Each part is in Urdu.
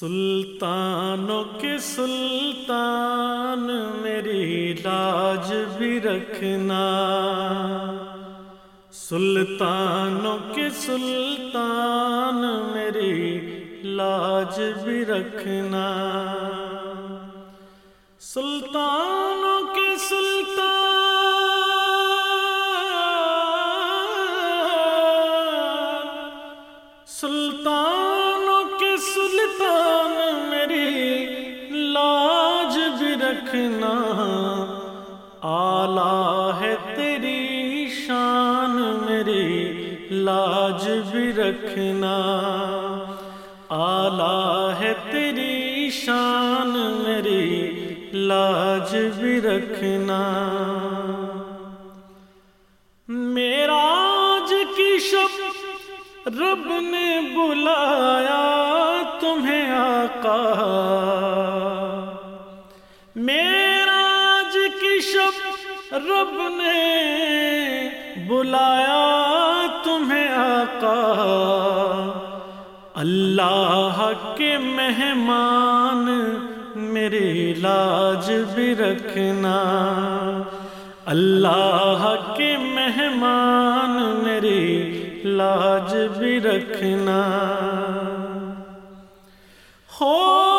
سلطانوں کے سلطان، میری لاج بھی رکھنا۔ سلطانوں کے سلطان، میری لاج بھی رکھنا۔ سلطانوں کے سلطان سلطانوں شان میری لاج بھی رکھنا۔ آلہ ہے تیری شان میری لاج بھی رکھنا۔ میرا آج کی شب رب نے بلایا تمہیں آقا۔ میرا آج کی شب رب نے بلایا تمہیں آقا۔ اللہ کے مہمان میری لاج بھی رکھنا۔ اللہ کے مہمان میری لاج بھی رکھنا۔ ہو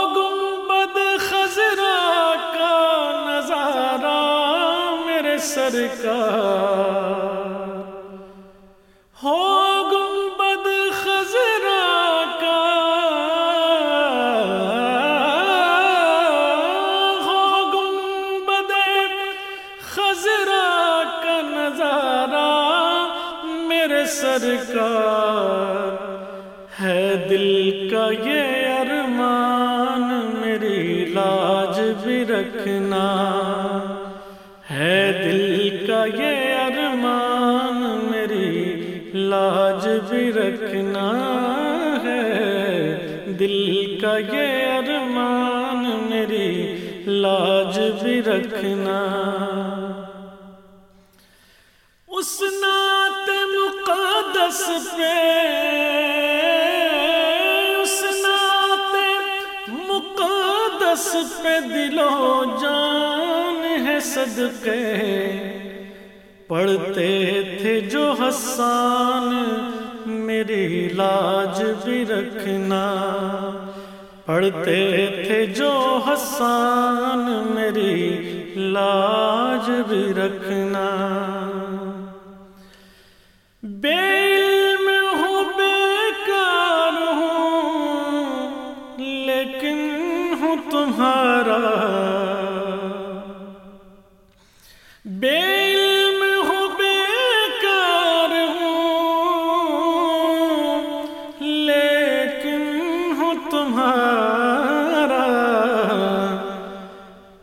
سرکار ہے دل کا یہ ارمان، میری لاج بھی رکھنا ہے دل کا یہ ارمان، میری لاج بھی رکھنا ہے دل کا یہ ارمان، میری لاج بھی رکھنا۔ اس نات مقدس پہ اس نات مقدس پہ دل و جان ہے صدقے۔ پڑھتے تھے جو حسان میری لاج بھی رکھنا۔ پڑھتے تھے جو حسان میری لاج بھی رکھنا۔ تمہارا بے علم ہوں بیکار ہوں، لیکن ہوں تمہارا۔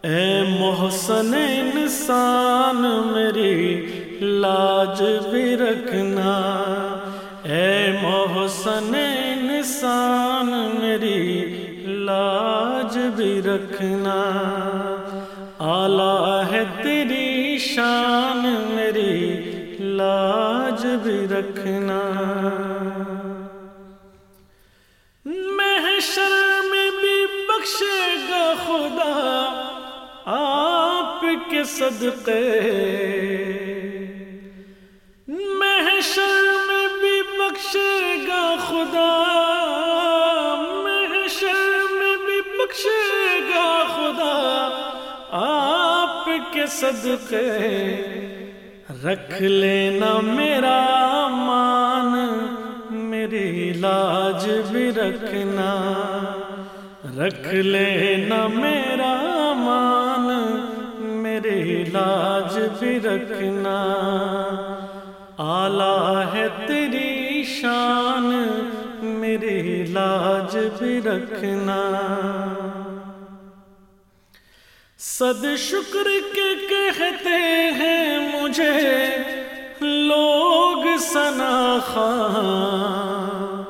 اے محسن انسان، میری لاج بھی رکھنا۔ اے محسن انسان، میری لاج بھی رکھنا۔ آلہ ہے تیری شان، میری لاج بھی رکھنا۔ محشر میں بھی بخشے گا خدا، آپ کے صدقے۔ کے صدقے رکھ لینا میرا مان، میری لاج بھی رکھنا۔ رکھ لینا میرا مان، میری لاج بھی رکھنا۔ آلہ ہے تیری شان، میری لاج بھی رکھنا۔ صد شکر کے کہتے ہیں مجھے، لوگ سنا خان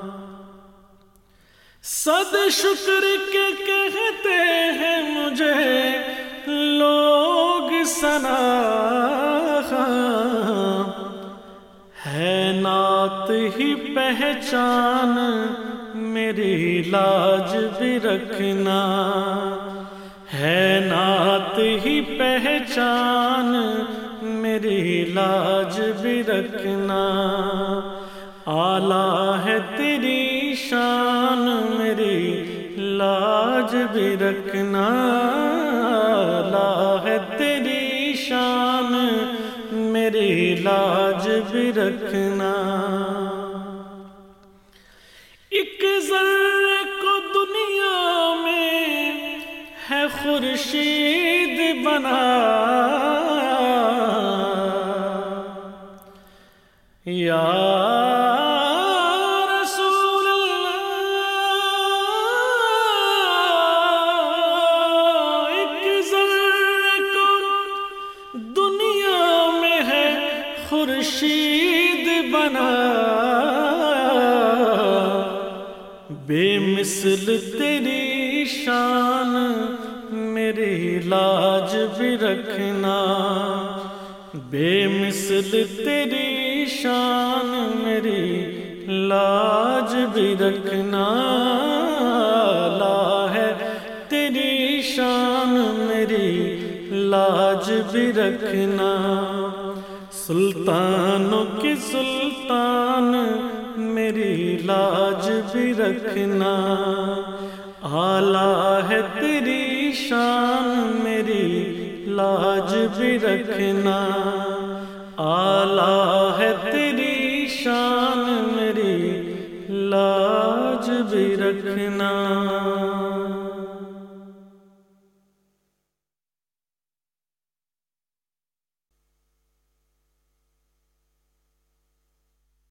صد شکر کے کہتے ہیں مجھے، لوگ سنا خان ہے نات ہی پہچان، میری لاج بھی رکھنا۔ ہے نعت ہی پہچان میری لاج بھی رکھنا۔ آلہ ہے تیری شان میری لاج بھی رکھنا۔ آلہ ہے تیری شان میری لاج بھی رکھنا۔ ایک ذر خورشید بنا۔ یا خورشید بنا۔ بے مثل تیری شان میری لاج بھی رکھنا۔ بے مثل تیری شان میری لاج بھی رکھنا۔ لا ہے تیری شان میری لاج بھی رکھنا۔ سلطانوں کی سلطان میری لاج بھی رکھنا۔ شان میری لاج بھی رکھنا۔ آلہ ہے تیری شان میری لاج بھی رکھنا۔